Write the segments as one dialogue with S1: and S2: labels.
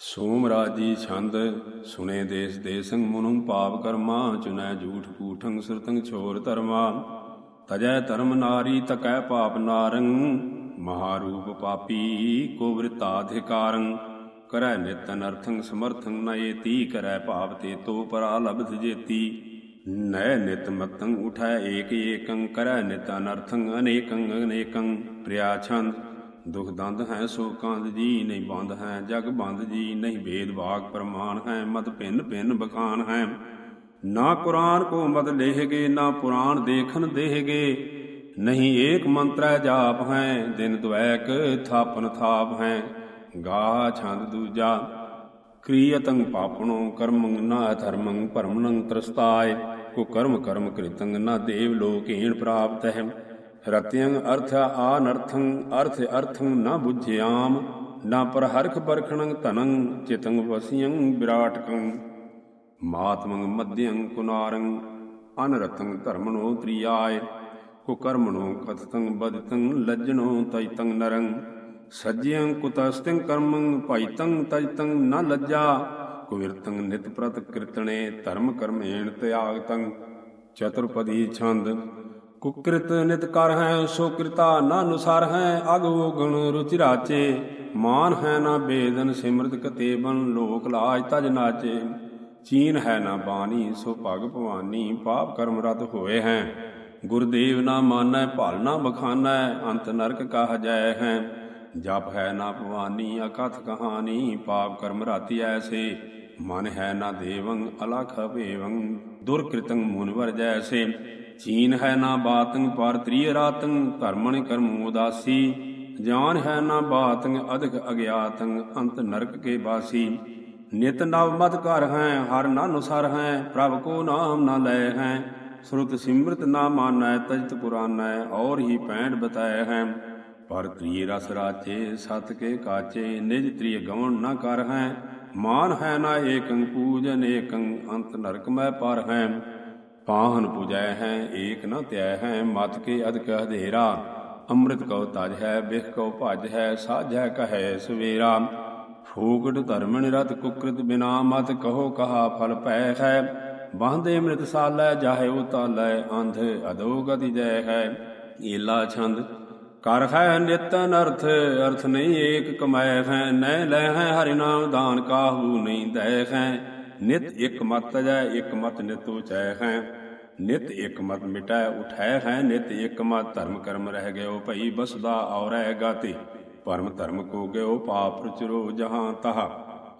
S1: ਸੋਮ ਰਾਜੀ ਛੰਦ ਸੁਨੇ ਦੇਸ ਦੇਸੰ ਮਨੁ ਪਾਪ ਕਰਮਾ ਚੁਨੈ ਝੂਠ ਕੂਠੰ ਸੁਰਤੰ ਛੋਰ ਧਰਮਾ। ਤਜੈ ਧਰਮ ਨਾਰੀ ਤਕੈ ਪਾਪ ਨਾਰੰ, ਮਹਾਰੂਪ ਪਾਪੀ ਕੋ ਵ੍ਰਿਤਾਧਿਕਾਰੰ ਕਰੈ ਨਿਤ ਅਨਰਥੰ ਸਮਰਥੰ ਨਯੇਤੀ ਕਰੈ ਭਾਵ ਤੇ ਤੋ ਪਰਾ ਲਬਧ ਜੇਤੀ। ਨੈ ਨਿਤ ਮਤੰ ਉਠੈ ਏਕ ਏਕੰ, ਕਰੈ ਨਿਤ ਅਨਰਥੰ ਅਨੇਕੰ ਅਨੇਕੰ, ਪ੍ਰਿਆ ਛੰਦ। ਦੁਖ ਦੰਦ ਹੈ ਸੋ ਕੰਦ ਜੀ ਨਹੀਂ ਬੰਦ ਹੈ, ਜਗ ਬੰਦ ਜੀ ਨਹੀਂ ਭੇਦ ਭਾਗ ਪ੍ਰਮਾਨ ਹੈ ਮਤ ਭਿੰਨ ਭਿੰਨ ਬਖਾਨ ਹੈ। ਨਾ ਕੁਰਾਨ ਕੋ ਮਤ ਲੇਹਗੇ, ਨਾ ਪੁਰਾਣ ਦੇਖਨ ਦੇਹਗੇ। ਨਹੀਂ ਏਕ ਮੰਤਰੈ ਜਾਪ ਹੈ, ਦਿਨ ਦੁਐਕ ਥਾਪਨ ਥਾਪ ਹੈ। ਗਾ ਛੰਦ ਦੂਜਾ ਕ੍ਰਿਯਤੰ ਪਾਪਣੋ ਕਰਮੰ ਨਾ ਧਰਮੰ ਪਰਮਨੰ ਤਰਸਤਾਏ। ਕੋ ਕਰਮ ਕਰਮ ਕ੍ਰਿਤੰ ਨਾ ਦੇਵ ਲੋਕੇਣ ਪ੍ਰਾਪਤ ਹੈ। ਰਤਿਯੰ ਅਰਥ ਆਨਰਥੰ ਅਰਥ ਅਰਥੰ ਨ ਬੁਝਿਆਮ, ਨਾ ਪਰ ਹਰਖ ਪਰਖਣੰ ਧਨੰ, ਚਿਤੰ ਵਸਿਯੰ ਵਿਰਾਟਕੰ ਮਾਤਮੰ ਮਧਯੰ ਕੁਨਾਰੰ, ਅਨਰਥੰ ਧਰਮਨੋ ਤ੍ਰਿਆਏ ਕੋ ਕਰਮਣੋ ਕਥਤੰ ਬਦਤੰ ਲੱਜਣੋ ਤੈਤੰ ਨਰੰ। ਸਜਿਯੰ ਕੁਤਸਤੰ ਕਰਮੰ ਭਾਈਤੰ ਤਜਤੰ ਨ ਲੱਜਾ, ਕੁਵਿਰਤੰ ਨਿਤ ਪ੍ਰਤ ਕਿਰਤਣੇ ਧਰਮ ਕਰਮੇਣ ਤਿਆਗਤੰ। ਚਤੁਰਪਦੀ ਛੰਦ ਕੁਕ੍ਰਿਤ ਨਿਤ ਕਰ ਹੈ, ਸੋ ਕਿਰਤਾ ਨਾ ਅਨੁਸਾਰ ਹੈ, ਅਗ ਗੁਣ ਰੁਚਿ ਰਾਚੇ। ਮਾਨ ਹੈ ਨਾ ਬੇਦਨ ਸਿਮਰਤ ਕਤੇਬਨ, ਲੋਕ ਲਾਜ ਤਜ ਨਾਚੇ। ਚੀਨ ਹੈ ਨਾ ਬਾਣੀ, ਸੋ ਭਗ ਭਵਾਨੀ, ਪਾਪ ਕਰਮ ਰਤ ਹੋਏ ਹੈ। ਗੁਰਦੇਵ ਨਾ ਮਾਨੈ, ਭਲ ਨਾ ਬਖਾਨੈ, ਅੰਤ ਨਰਕ ਕਹ ਜੈ ਹੈ। ਜਪ ਹੈ ਨਾ ਭਵਾਨੀ, ਅਕਥ ਕਹਾਣੀ, ਪਾਪ ਕਰਮ ਰਾਤੀ ਐਸੇ। ਮਨ ਹੈ ਨਾ ਦੇਵੰ ਅਲਖ ਭੇਵੰ ਦੁਰਕ੍ਰਿਤੰ ਮੁਨਵਰ ਜੈਸੇ। ਚੀਨ ਹੈ ਨਾ ਬਾਤੰ ਪਰ ਤ੍ਰਿਯ ਰਾਤੰ ਧਰਮਣ ਕਰਮ ਉਦਾਸੀ। ਜਾਨ ਹੈ ਨਾ ਬਾਤੰ ਅਧਿਕ ਅਗਿਆਤੰ ਅੰਤ ਨਰਕ ਕੇ ਬਾਸੀ। ਨਿਤ ਨਵ ਮਤ ਕਰ ਹੈ, ਹਰ ਨਾਨੁਸਰ ਹੈ, ਪ੍ਰਭ ਕੋ ਨਾਮ ਨਾ ਲੈ ਹੈ। ਸੁਰਤ ਸਿਮਰਤ ਨਾ ਮਾਨੈ, ਤਜਤ ਪੁਰਾਨੈ, ਔਰ ਹੀ ਪੈਣ ਬਤਾਏ ਹੈ। ਪਰ ਤ੍ਰਿਯ ਰਸ ਰਾਚੇ, ਸਤ ਕੇ ਕਾਚੇ, ਨਿਜ ਤ੍ਰਿਯ ਗਵਣ ਨਾ ਕਰ ਹੈ। ਮਾਨ ਹੈ ਨਾ ਏਕੰ, ਪੂਜਨ ਏਕੰ, ਅੰਤ ਨਰਕ ਮੈਂ ਪਰ ਹੈ ਪਾਹਨ ਪੁਜੈ ਹੈ, ਏਕ ਨ ਧਿਐ ਹੈ, ਮਤ ਕੇ ਅਦਕ ਹਧੇਰਾ ਅੰਮ੍ਰਿਤ ਕਉ ਤਜ ਹੈ, ਬਿਖ ਕਉ ਭਜ ਹੈ ਸਾਝੈ ਕਹੈ ਸਵੇਰਾ। ਫੂਕਟ ਧਰਮਣ ਰਤ ਕੁਕ੍ਰਿਤ ਬਿਨਾ ਮਤ ਕਹੋ ਕਹਾ ਫਲ ਪੈ ਹੈ। ਬਾਂਦੇ ਮ੍ਰਿਤ ਸਾਲੈ, ਜਾਹੇ ਉਤਾਲੈ ਅੰਧ ਅਦੋ ਗਤੀ ਜੈ ਹੈ। ਏਲਾ ਛੰਦ ਕਰ ਹੈ ਨਿਤ ਅਰਥ ਅਰਥ ਨਹੀਂ ਏਕ ਕਮਾਇ ਹੈ, ਨੈ ਲੈ ਹੈ ਹਰਿ ਨਾਮ ਦਾਨ ਕਾਹੂ ਨਹੀਂ ਦੈ ਹੈ। ਨਿਤ ਇਕ ਮਤ ਜੈ, ਇਕ ਮਤ ਨਿਤ ਉਚੈ ਹੈ। ਨਿਤ ਇਕ ਮਤ ਮਿਟੈ ਉਠੈ ਹੈ, ਨਿਤ ਇਕ ਮਤ ਧਰਮ ਕਰਮ ਰਹਿ ਗਇਓ ਭਈ ਬਸਦਾ ਔਰੈ ਗਾਤੇ। ਪਰਮ ਧਰਮ ਕੋ ਗਇਓ ਪਾਪ ਪ੍ਰਚਰੋ ਜਹਾਂ ਤਹਾ।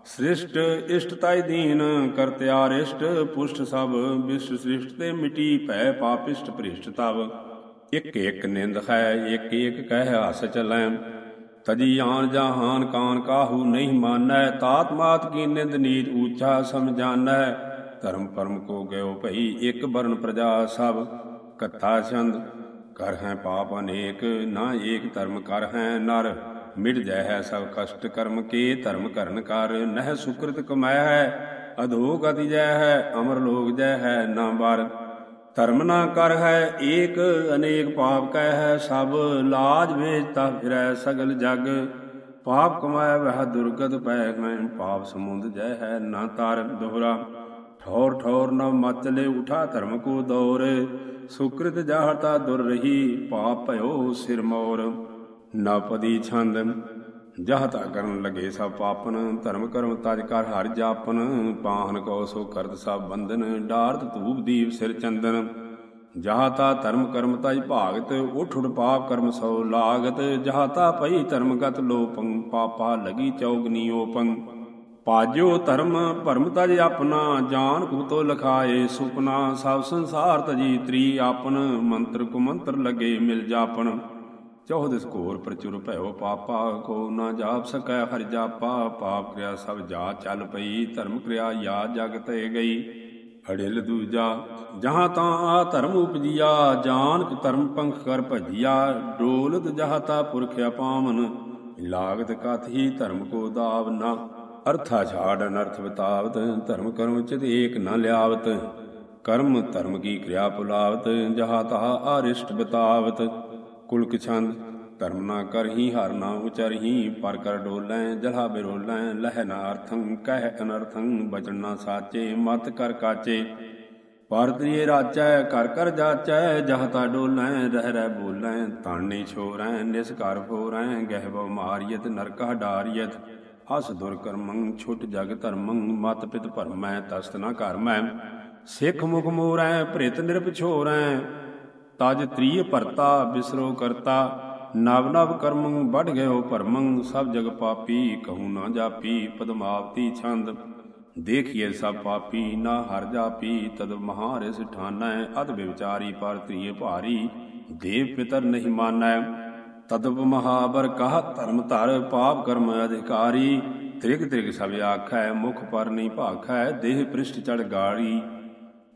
S1: ਸ੍ਰਿਸ਼ਟ ਇਸ਼ਟ ਤਾਈ ਦੀਨ ਕਰਤਿਆਰਿਸ਼ਟ ਪੁਸ਼ਟ ਸਭ ਵਿਸ਼ਟ ਸ੍ਰਿਸ਼ਟ ਤੇ ਮਿਟੀ ਭੈ ਪਾਪਿਸ਼ਟ ਭ੍ਰਿਸ਼ਟ ਤਵ। ਇਕ ਇਕ ਨਿੰਦ ਹੈ, ਇਕ ਇਕ ਕਹਿ ਹਸ ਚਲੈ। ਤਜੀ ਆਨ ਜਹਾਨ ਕਾਨ ਕਾਹੂ ਨਹੀਂ ਮਾਨੈ, ਤਾਤ ਮਾਤ ਕੀ ਨਿੰਦ ਨੀਤ ਊਚਾ ਸਮਝਾਨੈ। ਧਰਮ ਪਰਮ ਕੋ ਗਇਓ ਭਈ, ਇਕ ਬਰਨ ਪ੍ਰਜਾ ਸਭ ਕਥਾ ਛੰਦ। ਕਰ ਹੈ ਪਾਪ ਅਨੇਕ, ਨਾ ਏਕ ਧਰਮ ਕਰ ਹੈ ਨਰ। ਮਿਟ ਜੈ ਹੈ ਸਭ ਕਸ਼ਟ ਕਰਮ ਕੇ, ਧਰਮ ਕਰਨ ਕਰ ਨਹਿ ਸੁਕ੍ਰਿਤ ਕਮੈ ਹੈ ਅਧੋ ਗਤੀ ਜੈ ਹੈ, ਅਮਰ ਲੋਕ ਜੈ ਹੈ ਨਾ ਬਰ ਧਰਮ ਨਾ ਕਰ ਹੈ ਏਕ, ਅਨੇਕ ਪਾਪ ਕਹਿ ਹੈ ਸਭ, ਲਾਜ ਵੇਚ ਤਾ ਫਿਰੈ ਸਗਲ ਜਗ। ਪਾਪ ਕਮਾਇ ਵਹ ਦੁਰਗਤ ਪੈ, ਮੈਂ ਪਾਪ ਸਮੁੰਦ ਜੈ ਹੈ ਨਾ ਤਾਰ ਦੋਹਰਾ। ਠੌਰ ਠੌਰ ਨ ਮਚਲੇ ਉਠਾ ਧਰਮ ਕੋ ਦੌਰ। ਸੁਕ੍ਰਿਤ ਜਾਹਤਾ ਦੁਰ ਰਹੀ, ਪਾਪ ਭਇਓ ਸਿਰ ਮੋਰ। ਨਾ ਨਪਦੀ ਛੰਦ ਜਹ ਤਾ ਕਰਨ ਲਗੇ ਸਭ ਪਾਪਨ, ਧਰਮ ਕਰਮ ਤਜ ਕਰ ਹਰ ਜਾਪਨ, ਪਾਹਨ ਕੋ ਸੋ ਕਰਤ ਸਭ ਬੰਧਨ, ਡਾਰਤ ਧੂਪ ਦੀਪ ਸਿਰ ਚੰਦਨ। ਜਹਤਾ ਧਰਮ ਕਰਮ ਤਜ ਭਾਗਤ, ਉਠ ਉਠ ਪਾਪ ਕਰਮ ਸੋ ਲਾਗਤ। ਜਹ ਤਾ ਪਈ ਧਰਮਗਤ ਲੋਪੰ, ਪਾਪਾ ਲਗੀ ਚੌਗਨੀ ਓਪੰ। ਪਾਜੋ ਧਰਮ, ਭਰਮ ਤਜ ਆਪਣਾ, ਜਾਨ ਕੁਤੋ ਲਖਾਏ ਸੁਪਨਾ। ਸਭ ਸੰਸਾਰ ਤਜੀ ਤ੍ਰੀ ਆਪਨ, ਮੰਤਰ ਕੁ ਮੰਤਰ ਲਗੇ ਮਿਲ ਜਾਪਣ ਜਾਪਨ ਚੌਹਦਿਸ ਘੋਰ ਪ੍ਰਚੁਰ ਭਇਓ ਪਾਪਾ ਕੋ ਨਾ ਜਾਪ ਸਕੈ, ਹਰਿ ਜਾਪਾ, ਪਾਪ ਕਰਿਆ ਸਭ ਜਾ ਚੱਲ ਪਈ, ਧਰਮ ਕਿਰਿਆ ਯਾ ਜਗ ਤੇ ਗਈ। ਅੜਿਲ ਦੂਜਾ, ਜਹਾਂ ਤਾਂ ਆ ਧਰਮ ਉਪਜੀਆ ਜਾਨਕ ਧਰਮ ਪੰਖ ਕਰ ਭਜੀਆ ਡੋਲਤ ਜਹਾਂ ਤਾ ਪੁਰਖ ਅਪਾਵਨ ਲਾਗਤ ਕਥ ਹੀ ਧਰਮ ਕੋ ਦਾਵ ਨਾ ਅਰਥਾ ਛਾੜ ਅਨਰਥ ਬਤਾਵਤ, ਧਰਮ ਕਰਮ ਚਿਤ ਏਕ ਨਾ ਲਿਆਵਤ। ਕਰਮ ਧਰਮ ਕੀ ਕਿਰਿਆ ਪੁਲਾਵਤ, ਜਹਾ ਤਾ ਅਰਿਸ਼ਟ ਬਤਾਵਤ। ਕੁਲਕ ਛੰਦ ਧਰਮ ਨਾ ਕਰਹੀ ਹਰ ਨਾ ਉਚਰਹੀ ਪਰ ਕਰ ਡੋਲੈ, ਜਲਹਾ ਬਿਰੋਲੈ, ਲਹਿ ਨਾ ਅਰਥੰ, ਕਹਿ ਅਨਰਥੰ, ਬਚਨ ਨਾ ਸਾਚੇ, ਮਤ ਕਰ ਕਾਚੇ। ਪਰਤਰੀਏ ਰਾਚੈ, ਕਰ ਕਰ ਜਾਚੈ ਜਹਤਾ ਡੋਲੈ, ਰਹਿ ਰਹਿ ਬੋਲੈ ਤਾਣੇ ਛੋਰੈ, ਨਿਸ ਘਰ ਫੋਰੈ, ਗਹਿ ਬਉ ਮਾਰੀਅਤ ਨਰਕਾ ਡਾਰੀਅਤ ਹਸ ਦੁਰ ਕਰਮੰ, ਛੁਟ ਜਗ ਧਰਮੰ, ਮਤ ਪਿਤ ਭਰਮੈ, ਤਸਤ ਨਾ ਕਰਮੈ ਸਿੱਖ ਮੁਖ ਮੋਰੈ ਭ੍ਰਿਤ ਨਿਰਪ ਛੋਰੈ ਤਜ ਤ੍ਰੀਏ ਭਰਤਾ, ਬਿਸਰੋ ਕਰਤਾ। ਨਵ ਨਵ ਕਰਮੰ ਵੱਢ ਗਇਓ ਭਰਮੰ, ਸਭ ਜਗ ਪਾਪੀ ਕਹੂ ਨਾ ਜਾਪੀ, ਪਦਮਾਵਤੀ ਛੰਦ। ਦੇਖੀਏ ਸਭ ਪਾਪੀ, ਨਾ ਹਰ ਜਾਪੀ, ਤਦ ਮਹਾਰਿਸ ਠਾਨੈ ਅਤ ਵਿਚਾਰੀ ਪਰ ਤ੍ਰੀਏ ਭਾਰੀ। ਦੇਵ ਪਿਤਰ ਨਹੀਂ ਮਾਨੈ ਤਦਪ ਮਹਾਬਰ ਕਹ ਧਰਮ ਧਰ, ਪਾਪ ਕਰਮ ਅਧਿਕਾਰੀ। ਤ੍ਰਿਗ ਤ੍ਰਿਗ ਸਭ ਆਖੈ, ਮੁਖ ਪਰ ਨਹੀਂ ਭਾਖੈ, ਦੇਹ ਪ੍ਰਿਸ਼ਟ ਚੜ ਗਾੜੀ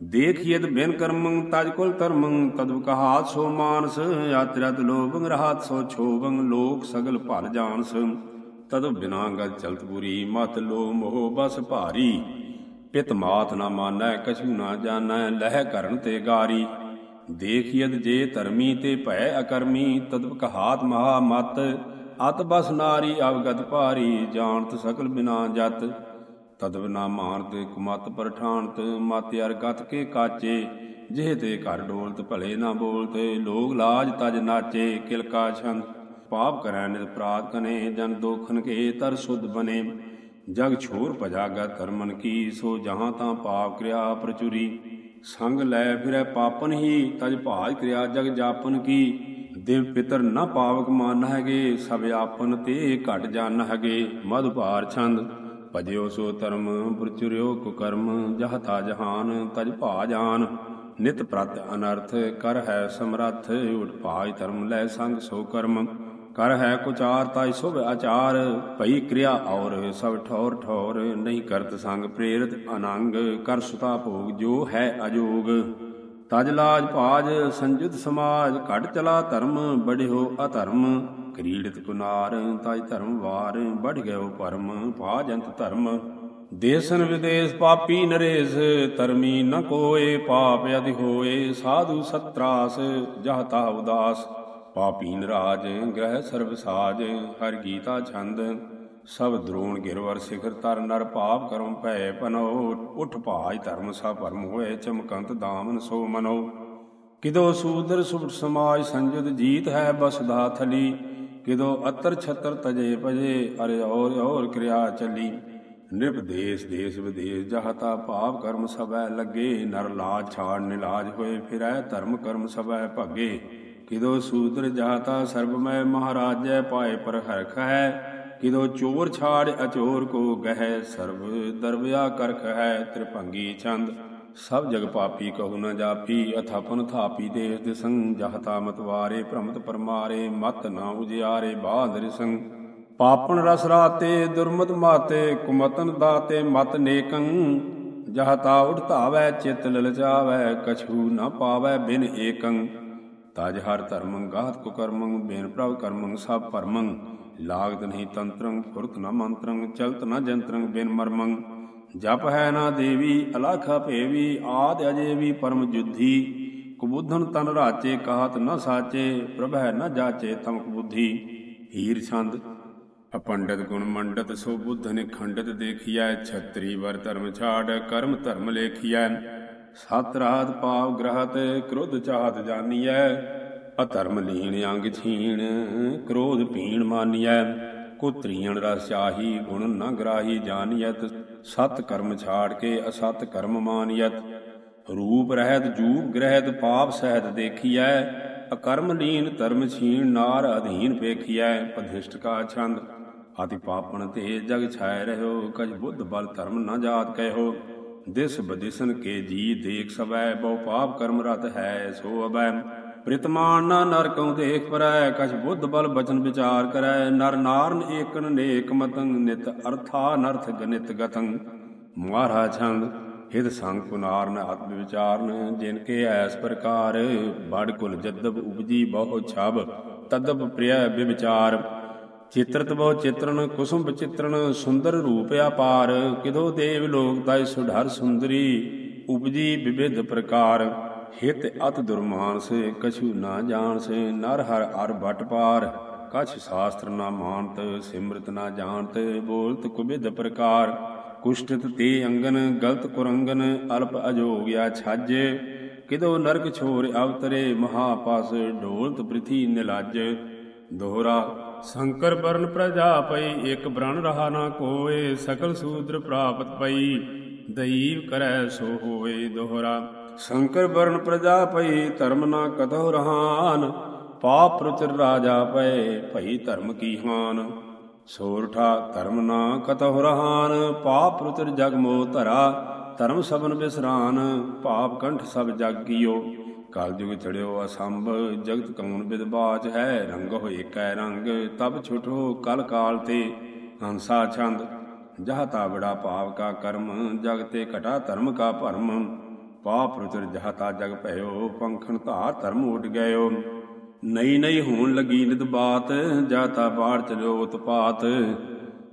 S1: ਦੇਖੀਦ ਬਿਨ ਕਰਮੰ ਤਜ ਕੁਲ ਧਰਮੰ, ਤਦੁ ਕਹਾਤ ਸੋ ਮਾਨਸ ਯਾਤਰਤ ਲੋਭੰ ਰਹਾਤ ਸੋ ਛੋਭੰ, ਲੋਕ ਸਗਲ ਭਲ ਜਾਣਸ। ਤਦ ਬਿਨਾ ਗਲ ਚਲਤ ਪੁਰੀ ਮਤ ਲੋ ਮੋਹ ਬਸ ਭਾਰੀ। ਪਿਤ ਮਾਤ ਨਾ ਮਾਨੈ, ਕਛੂ ਨਾ ਜਾਣੈ, ਲਹਿ ਕਰਨ ਤੇ ਗਾਰੀ। ਦੇਖੀਦ ਜੇ ਧਰਮੀ ਤੇ ਭੈ ਅਕਰਮੀ, ਤਦ ਕਹਾਤ ਮਹਾ ਮਤ। ਅਤ ਬਸ ਨਾਰੀ, ਅਵਗਤ ਭਾਰੀ, ਜਾਣਤ ਸਕਲ ਬਿਨਾ ਜਤ। ਤਦ ਨਾ ਮਾਨਤ ਕੁਮਤ ਪਰਠਾਨਤ ਮਤ ਅਰ ਗਤ ਕੇ ਕਾਚੇ। ਜਿਹ ਤੇ ਘਰ ਡੋਲਤ ਭਲੇ ਨਾ ਬੋਲਤੇ, ਲੋਗ ਲਾਜ ਤਜ ਨਾਚੇ, ਕਿਲਕਾ ਛੰਦ। ਪਾਪ ਕਰੈ ਨਿਤ ਪ੍ਰਾਤ ਕਨੇ, ਜਨ ਦੋਖਨ ਕੇ ਤਰ ਸੁਧ ਬਨੇ। ਜਗ ਛੋਰ ਭਜਾਗਾ ਧਰਮਨ ਕੀ, ਸੋ ਜਹਾਂ ਤਾਂ ਪਾਪ ਕਰਿਆ ਪ੍ਰਚੁਰੀ। ਸੰਗ ਲੈ ਫਿਰੈ ਪਾਪਨ ਹੀ, ਤਜ ਭਾਜ ਕਰਿਆ ਜਗ ਜਾਪਨ ਕੀ। ਦੇਵ ਪਿਤਰ ਨਾ ਪਾਵਕ ਮਾਨ ਹੈਗੇ, ਸਭ ਆਪਨ ਤੇ ਘਟ ਜਾਣ ਹੈਗੇ ਮਦ ਭਾਰ ਛੰਦ। ਭਜਿਓ ਸੋ ਧਰਮ, ਪ੍ਰਚੁਰਿਓ ਕੁਕਰਮ ਜਹ ਤਾ ਜਹਾਨ, ਤਜ ਭਾ ਜਾਨ। ਨਿਤ ਪ੍ਰਤ ਅਨਰਥ, ਕਰ ਹੈ ਸਮਰੱਥ, ਉਠ ਭਾਜ ਧਰਮ, ਲੈ ਸੰਗ ਸੋ ਕਰਮ। ਕਰ ਹੈ ਕੁਚਾਰ ਤਾਈ ਸੁਭ ਆਚਾਰ, ਭਈ ਕਿਰਿਆ ਔਰ ਸਭ ਠੌਰ ਠੌਰ। ਨਹੀਂ ਕਰਤ ਸੰਗ ਪ੍ਰੇਰਿਤ ਅਨੰਗ, ਕਰ ਸੁਤਾ ਭੋਗ ਜੋ ਹੈ ਅਜੋਗ। ਤਜ ਲਾਜ ਭਾਜ ਸੰਜੁਤ ਸਮਾਜ ਘਟ ਚਲਾ ਧਰਮ ਬੜਿਓ ਅਧਰਮ। ਕਰੀੜਿਤ ਕੁਨਾਰ, ਤਜ ਧਰਮ ਵਾਰ ਬੜ ਗਇਓ ਪਰਮ, ਭਾਜੰਤ ਧਰਮ। ਦੇਸਨ ਵਿਦੇਸ ਪਾਪੀ ਨਰੇਸ, ਧਰਮੀ ਨ ਕੋਏ, ਪਾਪ ਅਧਿ ਹੋਏ। ਸਾਧੂ ਸਤਰਾਸ ਜਹਤਾ ਉਦਾਸ। ਪਾਪੀ ਨਰਾਜ, ਗ੍ਰਹਿ ਸਰਬ ਸਾਜ, ਹਰ ਗੀਤਾ ਛੰਦ। ਸਭ ਦਰੋਣ ਗਿਰਵਰ ਸਿਖਰ ਤਰ ਨਰ ਪਾਪ ਕਰਮ ਭੈ ਪਨੋ, ਉਠ ਭਾਜ ਧਰਮ ਸਾ ਭਰਮ ਹੋਏ ਚਮਕੰਤ ਦਾਮਨ ਸੋ ਮਨੋ। ਕਿਦੋ ਸੂਦਰ ਸੁਭ ਸਮਾਜ ਸੰਜੁਦ ਜੀਤ ਹੈ ਬਸਦਾ ਥਲੀ, ਕਿਦੋ ਅਤਰ ਛਤਰ ਤਜੇ ਭਜੇ, ਅਰੇ ਔਰ ਔਰ ਕਿਰਿਆ ਚਲੀ। ਨਿਪ ਦੇਸ ਦੇਸ ਵਿਦੇਸ ਜਹਤਾ ਭਾਵ ਕਰਮ ਸਭੈ ਲੱਗੇ, ਨਰ ਲਾਜ ਛਾੜ ਨਿਲਾਜ ਹੋਏ ਫਿਰੈ, ਧਰਮ ਕਰਮ ਸਭੈ ਭਗੇ। ਕਿਦੋ ਸੂਦਰ ਜਾਤਾ ਸਰਬਮੈ ਮਹਾਰਾਜੈ, ਪਾਏ ਪਰ ਹਰਖ ਹੈ ਕਿਦੋ ਚੋਰ ਛਾੜ ਅਚੋਰ ਕੋ ਗਹਿ ਸਰਬ ਦਰਬਿਆ ਕਰਖ ਹੈ ਤ੍ਰਿਭੰਗੀ ਚੰਦ ਸਭ ਜਗ ਪਾਪੀ ਕਹੂ ਨ ਜਾਪੀ, ਅਥਾਪਨ ਥਾਪੀ ਦੇਸ ਦਿਸੰ, ਜਹਤਾ ਮਤਵਾਰੇ ਭ੍ਰਮਤ ਪਰਮਾਰੇ, ਮਤ ਨਾ ਉਜਿਆਰੇ ਬਾਦਰ ਸੰਗ ਪਾਪਨ ਰਸ ਰਾਤੇ, ਦੁਰਮਤ ਮਾਤੇ, ਕੁਮਤਨ ਦਾਤੇ, ਮਤ ਨੇਕੰ। ਜਹਤਾ ਉਠਤਾਵੈ ਚਿਤ ਲਲਚਾਵੈ ਕਛੂ ਨ ਪਾਵੈ ਬਿਨ ਏਕੰ। ਤਜ ਹਰ ਧਰਮੰ ਗਾਹਤ ਕੁ ਕਰਮੰ ਬੇਨ ਪ੍ਰਭ ਕਰਮੰ, ਸਭ ਪਰਮੰ। ਲਾਗਤ ਨਹੀਂ ਤੰਤਰੰ ਫੁਰਤ ਨ ਮੰਤਰੰ, ਚਲਤ ਨਾ ਜੰਤਰੰ, ਬਿਨ ਮਰਮੰ। ਜਪ ਹੈ ਨਾ ਦੇਵੀ, ਅਲਖ ਭੇਵੀ, ਆਦ ਅਜੇ ਵੀ ਪਰਮ ਜੁਧੀ। ਕੁਬੁੱਧਨ ਤਨ ਰਾਚੇ, ਕਾਹਤ ਨ ਸਾਚੇ, ਪ੍ਰਭੈ ਹੈ ਨ ਜਾਚੇ ਤਮਕ ਬੁੱਧੀ। ਹੀਰ ਛੰਦ, ਅਪੰਡਤ ਗੁਣ ਮੰਡਤ, ਸੋ ਬੁੱਧ ਨੇ ਖੰਡਤ ਦੇਖੀਐ, ਛਤਰੀ ਵਰ ਧਰਮ ਛਾੜ, ਕਰਮ ਧਰਮ ਲੇਖੀਐ। ਸਤ ਰਾਤ ਪਾਵ ਗ੍ਰਹਤ, ਕ੍ਰੋਧ ਚਾਹਤ ਜਾਨੀਐ। ਅਧਰਮ ਲੀਣ ਅੰਗ ਛੀਣ, ਕ੍ਰੋਧ ਪੀਣ ਮਾਨੀਐ। ਕੁਤਰੀਣ ਰਸ ਚਾਹੀ ਗੁਣ ਨ ਗ੍ਰਾਹੀ ਜਾਨੀਐਤ। ਸਤ ਕਰਮ ਛਾੜ ਕੇ ਅਸਤ ਕਰਮ ਮਾਨੀਐਤ। ਰੂਪ ਰਹਿਤ ਜੂਪ ਗ੍ਰਹਿਤ ਪਾਪ ਸਹਿਤ ਦੇਖੀਐ। ਅਕਰਮ ਲੀਨ ਧਰਮ ਛੀਣ ਨਾਰ ਅਧੀਨ ਵੇਖੀਐ। ਪਧਿਸ਼ਟ ਕਾ ਛੰਦ ਆਤਿ ਪਾਪਣ ਤੇ ਜਗ ਛਾਇ ਰਹਿਓ। ਕਜ ਬੁੱਧ ਬਲ ਧਰਮ ਨਾ ਜਾਤ ਕਹਿਓ। ਦਿਸ ਬਦਿਸਨ ਕੇ ਜੀ ਦੇਖ ਸਵੈ, ਬਹੁ ਪਾਪ ਕਰਮ ਰਤ ਹੈ ਸੋ ਅਬੈ ਪ੍ਰਿਤਮਾਨ ਨਾ ਨਰ ਕਉ ਦੇਖ ਪਰੈ, ਕਛ ਬੁੱਧ ਬਲ ਬਚਨ ਵਿਚਾਰ ਕਰੈ। ਨਰ ਨਾਰਨ ਏਕਨ ਨੇਕ ਮਤੰ, ਨਿਤ ਅਰਥਾ ਨਰਥ ਗਨਿਤ ਗਤੰ। ਮਾਰਾ ਛੰਦ ਹਿਤ ਸੰਗ ਪੁਨਾਰਨ ਆਤਮ ਵਿਚਾਰਨ, ਜਿਨ ਕੇ ਐਸ ਪ੍ਰਕਾਰ ਬੜ ਕੁਲ ਜਦਬ ਉਪਜੀ ਬਹੁ ਛਬ, ਤਦਬ ਪ੍ਰਿਯ ਵਿਚਾਰ ਚਿਤਰਤ ਬਹੁ ਚਿਤਰਣ ਕੁਸੁਮ ਵਿਚਿਤਰਨ ਸੁੰਦਰ ਰੂਪ ਆਪਾਰ ਕਿਦੋ ਦੇਵ ਲੋਕ ਤਾਈ ਸੁਢਰ ਸੁੰਦਰੀ, ਉਪਜੀ ਵਿਵਿਧ ਪ੍ਰਕਾਰ। ਹਿਤ ਅਤ ਦੁਰਮਾਨਸ ਕਛੂ ਨਾ ਜਾਣਸ ਨਰ ਹਰ ਅਰ ਬਟ ਪਾਰ। ਕਛ ਸ਼ਾਸਤਰ ਨਾ ਮਾਨਤ, ਸਿਮਰਤ ਨਾ ਜਾਣਤ, ਬੋਲਤ ਕੁਬਿਦ ਪ੍ਰਕਾਰ। ਕੁਸ਼ਟਿਤ ਤੇ ਅੰਗਨ, ਗਲਤ ਕੁਰੰਗਨ, ਅਲਪ ਅਜੋਗਿਆ ਛੱਜ। ਕਿਦੋ ਨਰਕ ਛੋਰ ਅਵਤਰੇ ਮਹਾਪਸ ਢੋਲਤ ਪ੍ਰਿਥੀ ਨਿਲਾਜ। ਦੋਹਰਾ, ਸ਼ੰਕਰ ਬਰਨ ਪ੍ਰਜਾ ਪਈ, ਇਕ ਬ੍ਰਣ ਰਹਾ ਨਾ ਕੋਏ, ਸਕਲ ਸੂਦਰ ਪ੍ਰਾਪਤ ਪਈ। ਦਈਵ ਕਰੈ ਸੋ ਹੋਏ, ਦੋਹਰਾ ਸ਼ੰਕਰ ਬਰਨ ਪ੍ਰਜਾ ਪਈ ਧਰਮ ਨਾ ਕਤਹੁ ਰਹਾਨ, ਪਾਪ ਪ੍ਰਚਰ ਰਾਜਾ ਪਏ ਭਈ ਧਰਮ ਕੀ ਹਾਨ। ਸੋਰਠਾ ਧਰਮ ਨਾ ਕਤਹੁ ਰਹਾਨ, ਪਾਪ ਪ੍ਰਚਰ ਜਗ ਮੋ ਧਰਾ, ਧਰਮ ਸਭਨ ਬਿਸਰਾਨ, ਪਾਪ ਕੰਠ ਸਭ ਜਗ ਕੀਓ। ਕਲ ਜੁਗ ਚੜਿਓ ਅਸੰਭ, ਜਗਤ ਕੌਣ ਬਿਦਬਾਚ ਹੈ, ਰੰਗ ਹੋਏ ਕੈ ਰੰਗ ਤਬ ਛੁਟੋ ਕਲ ਕਾਲ ਤੇ। ਹੰਸਾ ਛੰਦ, ਜਹ ਤਾ ਬੜਾ ਭਾਵ ਕਾ ਕਰਮ, ਜਗ ਤੇ ਘਟਾ ਧਰਮ ਕਾ ਭਰਮ। ਪਾਪ ਰੁਚਰ ਜਹ ਤਾ ਜਗ ਭਇਓ, ਪੰਖਣ ਧਾਰ ਧਰਮ ਉਡ ਗਇਓ। ਨਈ ਨਈ ਹੋਣ ਲਗੀ ਨਿਤ ਬਾਤ ਜਹ ਤਾ ਬਾੜ ਚਲਿਓ ਉਤਪਾਤ।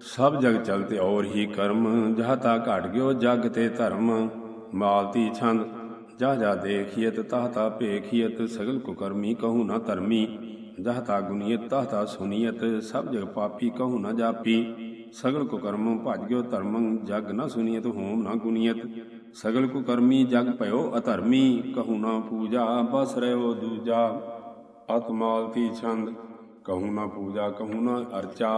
S1: ਸਭ ਜਗ ਚਲਤੇ ਔਰ ਹੀ ਕਰਮ, ਜਹਤਾ ਘਟ ਗਿਓ ਜਗ ਤੇ ਧਰਮ। ਮਾਲਤੀ ਛੰਦ, ਜਾ ਜਾ ਦੇਖੀਤ ਤਹ ਤਾ ਭੇਖੀਤ ਸਗਲ ਕੁਕਰਮੀ ਕਹੂ ਨਾ ਧਰਮੀ। ਜਹਤਾ ਗੁਨੀਅਤ ਤਹ ਤਾ ਸੁਨੀਅਤ ਸਭ ਜਗ ਪਾਪੀ ਕਹੂ ਨਾ ਜਾਪੀ। ਸਗਲ ਕੁਕਰਮ ਭਜ ਗਿਓ ਧਰਮੰ, ਜਗ ਨਾ ਸੁਨੀਅਤ ਹੋਮ ਨਾ ਗੁਨੀਅਤ ਸਗਲ ਕੁਕਰਮੀ ਜਗ ਭਇਓ ਅਧਰਮੀ ਕਹੂ ਨਾ ਪੂਜਾ ਬਸ ਰਹਿਓ ਦੂਜਾ ਅਤਮਾਲਤੀ ਛੰਦ ਕਹੂ ਨਾ ਪੂਜਾ ਕਹੂ ਨਾ ਅਰਚਾ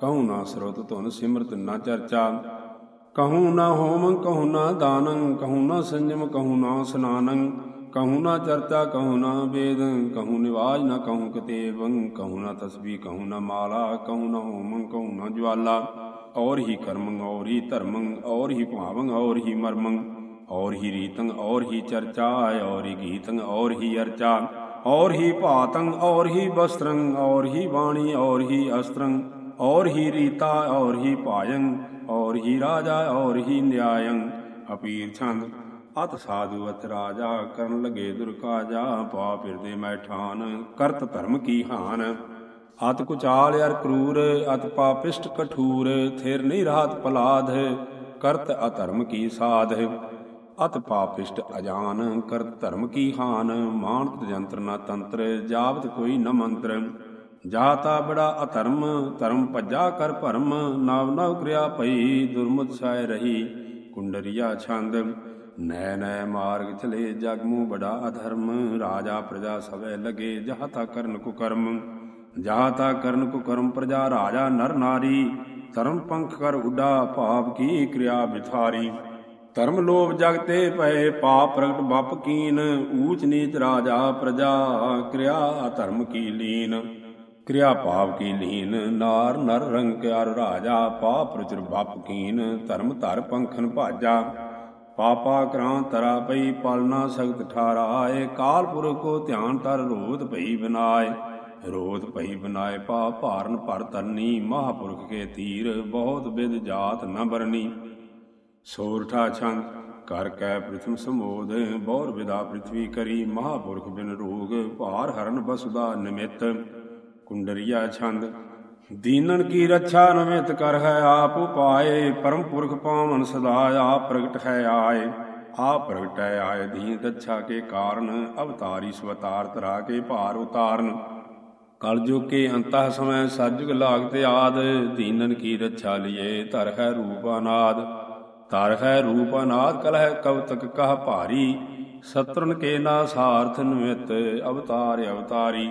S1: ਕਹੂ ਨਾ ਸਰੋਤ ਧੁਨ ਸਿਮਰਤ ਨਾ ਚਰਚਾ ਕਹੂ ਨਾ ਹੋਮੰ ਕਹੂ ਨਾ ਦਾਨੰ ਕਹੂ ਨਾ ਸੰਜਮ ਕਹੂ ਨਾ ਸਨਾਨੰ ਕਹੂ ਨਾ ਚਰਚਾ ਕਹੂ ਨਾ ਵੇਦ ਕਹੂ ਨਿਵਾਜ ਨਾ ਕਹੂ ਕਤੇਵੰ ਕਹੂ ਨਾ ਤਸਬੀ ਕਹੂ ਨਾ ਮਾਲਾ ਕਹੂ ਨਾ ਹੋਮੰ ਕਹੂ ਨਾ ਜਵਾਲਾ ਔਰ ਹੀ ਕਰਮੰ ਔਰ ਹੀ ਧਰਮੰ ਔਰ ਹੀ ਭਾਵੰ ਔਰ ਹੀ ਮਰਮੰ ਔਰ ਹੀ ਰੀਤੰ ਔਰ ਹੀ ਚਰਚਾ ਔਰ ਹੀ ਗੀਤੰ ਔਰ ਹੀ ਅਰਚਾ ਔਰ ਹੀ ਭਾਤੰ ਔਰ ਹੀ ਵਸਤਰੰ ਔਰ ਹੀ ਬਾਣੀ ਔਰ ਹੀ ਅਸਤਰੰ ਔਰ ਹੀ ਰੀਤਾ ਔਰ ਹੀ ਭਾਯੰ ਔਰ ਹੀ ਰਾਜਾ ਔਰ ਹੀ ਨਿਆਯੰ ਅਪੀਰ ਛੰਦ ਅਤ ਸਾਧੂ ਅਤ ਰਾਜਾ ਕਰਨ ਲਗੇ ਦੁਰਕਾਜਾ ਪਾ ਫਿਰਦੇ ਮੈਠਾਨ ਕਰਤ ਧਰਮ ਕੀ ਹਾਨ ਅਤ ਕੁਚਾਲ ਅਰ ਕਰੂਰ, ਅਤ ਪਾਪਿਸ਼ਟ ਕਠੂਰ, ਥਿਰ ਨਹੀਂ ਰਾਤ ਪਲਾਦ ਕਰਤ ਅਧਰਮ ਕੀ ਸਾਧ। ਅਤ ਪਾਪਿਸ਼ਟ ਅਜਾਨ, ਕਰਤ ਧਰਮ ਕੀ ਹਾਨ। ਮਾਨਤ ਜੰਤਰ ਨਾ ਤੰਤਰ ਜਾਵਤ ਕੋਈ ਨ ਮੰਤਰ। ਜਾਤਾ ਬੜਾ ਅਧਰਮ, ਧਰਮ ਭੱਜਾ ਕਰ ਭਰਮ। ਨਵ ਨਵ ਕਰਿਆ ਭਈ ਦੁਰਮਤ ਸਾਇ ਰਹੀ ਕੁੰਡਰੀਆ ਛੰਦ। ਨੈ ਨੈ ਮਾਰਗ ਚਲੇ ਜਗ ਮੂ ਬੜਾ ਅਧਰਮ। ਰਾਜਾ ਪ੍ਰਜਾ ਸਵੇ ਲਗੇ ਜਹਤਾ ਕਰਨ ਕੋ ਕਰਮ ਜਹਤਾ ਕਰਨ ਕੋ ਕਰਮ ਪ੍ਰਜਾ ਰਾਜਾ ਨਰ ਨਾਰੀ, ਧਰਮ ਪੰਖ ਕਰ ਉਡਾ ਭਾਵ ਕੀ ਕਿਰਿਆ ਬਿਥਾਰੀ ਧਰਮ ਲੋਭ ਜਗਤੇ ਪਏ ਪਾਪ ਪ੍ਰਗਟ ਬਪ ਕੀਨ, ਊਚ ਨੀਚ ਰਾਜਾ ਪ੍ਰਜਾ ਕਿਰਿਆ ਧਰਮ ਕੀ ਲੀਨ। ਕਿਰਿਆ ਭਾਵ ਕੀ ਲੀਨ, ਨਾਰ ਨਰ ਰੰਗ ਕਿਆਰ ਰਾਜਾ ਪਾਪ ਪ੍ਰਚੁਰ ਬਪ ਕੀਨ, ਧਰਮ ਧਰ ਪੰਖਨ ਭਾਜਾ। ਪਾਪਾ ਕਰਾਂ ਤਰਾ ਪਈ ਪਲਨਾ ਸਖਤ ਠਾਰਾਏ ਕਾਲ ਪੁਰਖ ਕੋ ਧਿਆਨ ਤਰ ਰੋਧ ਭਈ ਬਿਨਾਏ। ਰੋਧ ਭਈ ਬਨਾਏ ਪਾ ਭਾਰਨ ਭਰ ਤਰਨੀ, ਮਹਾਪੁਰਖ ਕੇ ਤੀਰ, ਬਹੁਤ ਵਿਦ ਜਾਤ ਨ ਬਰਨੀ। ਸੋਰਠਾ ਛੰਦ ਕਰ ਕੈ ਪ੍ਰਥਮ ਸਮੋਦ ਬੌਰ ਵਿਦਾ ਪ੍ਰਿਥਵੀ ਕਰੀ, ਮਹਾਪੁਰਖ ਬਿਨ ਰੋਗ, ਭਾਰ ਹਰਨ ਬਸੁਦਾ ਨਿਮਿਤ। ਕੁੰਡਰੀਆ ਛੰਦ, ਦੀਨਨ ਕੀ ਰੱਛਾ ਨਮਿਤ ਕਰ ਹੈ ਆਪ ਉਪਾਏ, ਪਰਮ ਪੁਰਖ ਪਾਵਨ ਸਦਾ ਆਪ ਪ੍ਰਗਟ ਹੈ ਆਏ। ਆਪ ਪ੍ਰਗਟ ਹੈ ਆਏ, ਦੀਨ ਰੱਛਾ ਕੇ ਕਾਰਨ, ਅਵਤਾਰੀ ਸਵਤਾਰ ਤਰਾ ਕੇ ਭਾਰ ਉਤਾਰਨ। ਕਲ ਜੋ ਕੇ ਅੰਤਹ ਸਮੈ ਸਜਗ ਲਾਗਤੇ ਆਦ, ਦੀਨਨ ਕੀ ਰੱਛਾ ਲਿਏ, ਧਰ ਹੈ ਰੂਪ ਅਨਾਦ। ਧਰ ਹੈ ਰੂਪ ਅਨਾਦ, ਕਲ ਹੈ ਕਵਤਕ ਕਹ ਭਾਰੀ। ਸਤਰਨ ਕੇ ਨਾ ਸਾਰਥ ਨਿਮਿਤ, ਅਵਤਾਰ ਅਵਤਾਰੀ।